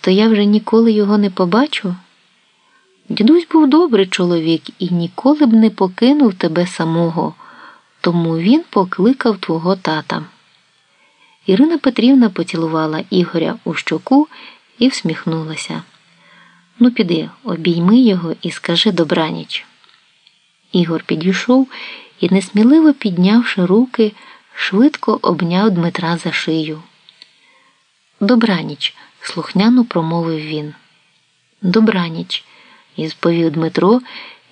то я вже ніколи його не побачу. Дідусь був добрий чоловік і ніколи б не покинув тебе самого, тому він покликав твого тата. Ірина Петрівна поцілувала Ігоря у щоку і всміхнулася. Ну, піди, обійми його і скажи добраніч. Ігор підійшов і, несміливо піднявши руки, швидко обняв Дмитра за шию. Добраніч, слухняно промовив він. Добраніч, і Дмитро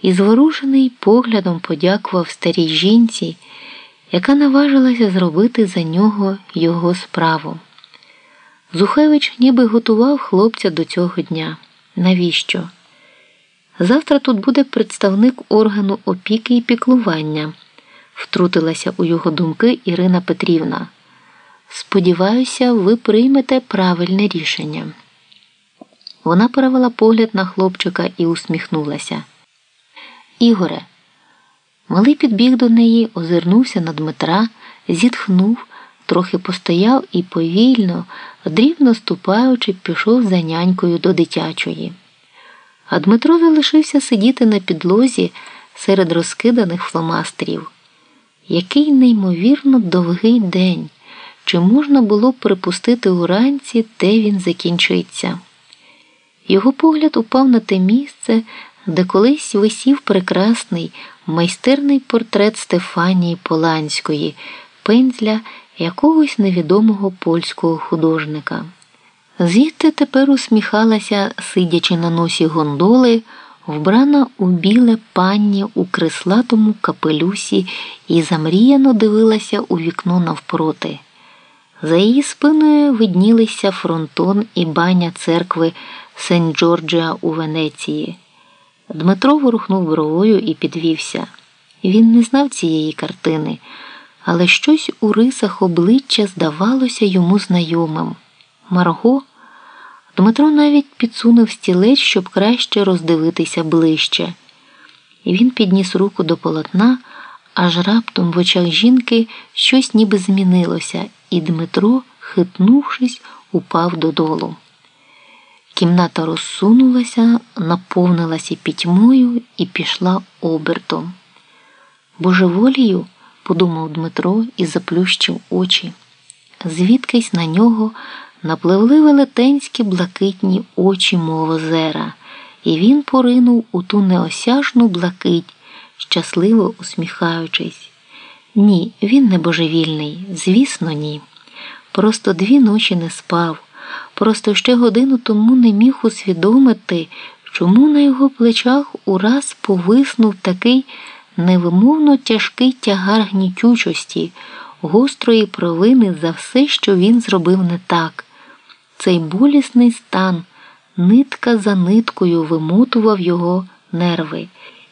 і зворушений поглядом подякував старій жінці, яка наважилася зробити за нього його справу. Зухевич ніби готував хлопця до цього дня. Навіщо? Завтра тут буде представник органу опіки і піклування, втрутилася у його думки Ірина Петрівна. Сподіваюся, ви приймете правильне рішення. Вона перевела погляд на хлопчика і усміхнулася. Ігоре, малий підбіг до неї, озирнувся на Дмитра, зітхнув, трохи постояв і повільно, дрібно ступаючи, пішов за нянькою до дитячої. А Дмитро залишився сидіти на підлозі серед розкиданих фломастерів. Який неймовірно довгий день. Чи можна було б припустити уранці, де він закінчиться? Його погляд упав на те місце, де колись висів прекрасний майстерний портрет Стефанії Поланської, пензля якогось невідомого польського художника. Звідти тепер усміхалася, сидячи на носі гондоли, вбрана у біле панні у креслатому капелюсі і замріяно дивилася у вікно навпроти. За її спиною виднілися фронтон і баня церкви Сент Джорджа у Венеції. Дмитро ворухнув бровою і підвівся. Він не знав цієї картини, але щось у рисах обличчя здавалося йому знайомим. Марго. Дмитро навіть підсунув стілець, щоб краще роздивитися ближче. Він підніс руку до полотна, аж раптом в очах жінки щось ніби змінилося, і Дмитро, хитнувшись, упав додолу. Кімната розсунулася, наповнилася пітьмою і пішла обертом. Божеволію, подумав Дмитро і заплющив очі. Звідкись на нього напливли велетенські блакитні очі мов озера, і він поринув у ту неосяжну блакить, щасливо усміхаючись. Ні, він не божевільний, звісно, ні. Просто дві ночі не спав, просто ще годину тому не міг усвідомити, чому на його плечах ураз повиснув такий невимовно тяжкий тягар гнітючості, гострої провини за все, що він зробив не так. Цей болісний стан, нитка за ниткою вимотував його нерви.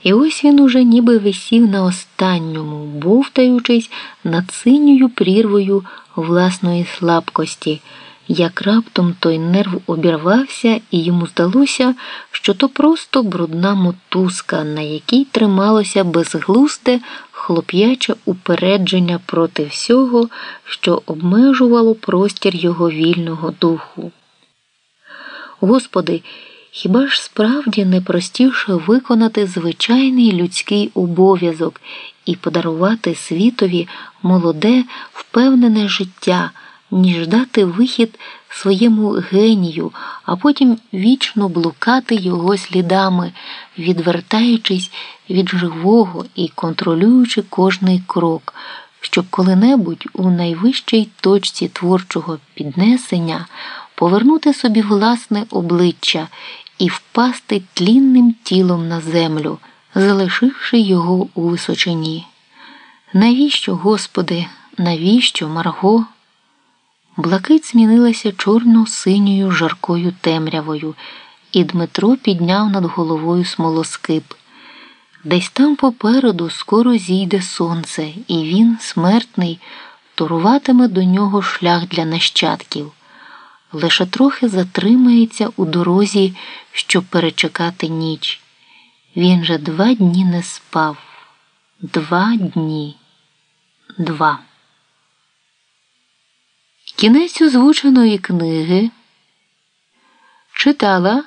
І ось він уже ніби висів на останньому, бовтаючись над синьою прірвою власної слабкості, як раптом той нерв обірвався, і йому здалося, що то просто брудна мотузка, на якій трималося безглузде хлоп'яче упередження проти всього, що обмежувало простір його вільного духу. Господи, Хіба ж справді не простіше виконати звичайний людський обов'язок і подарувати світові молоде, впевнене життя, ніж дати вихід своєму генію, а потім вічно блукати його слідами, відвертаючись від живого і контролюючи кожний крок, щоб коли-небудь у найвищій точці творчого піднесення повернути собі власне обличчя і впасти тлінним тілом на землю, залишивши його у височині. Навіщо, Господи, навіщо, Марго? Блакить змінилася чорно-синьою жаркою темрявою, і Дмитро підняв над головою смолоскип. Десь там попереду скоро зійде сонце, і він, смертний, туруватиме до нього шлях для нащадків лише трохи затримається у дорозі, щоб перечекати ніч. Він же два дні не спав. Два дні. Два. Кінець озвученої книги Читала.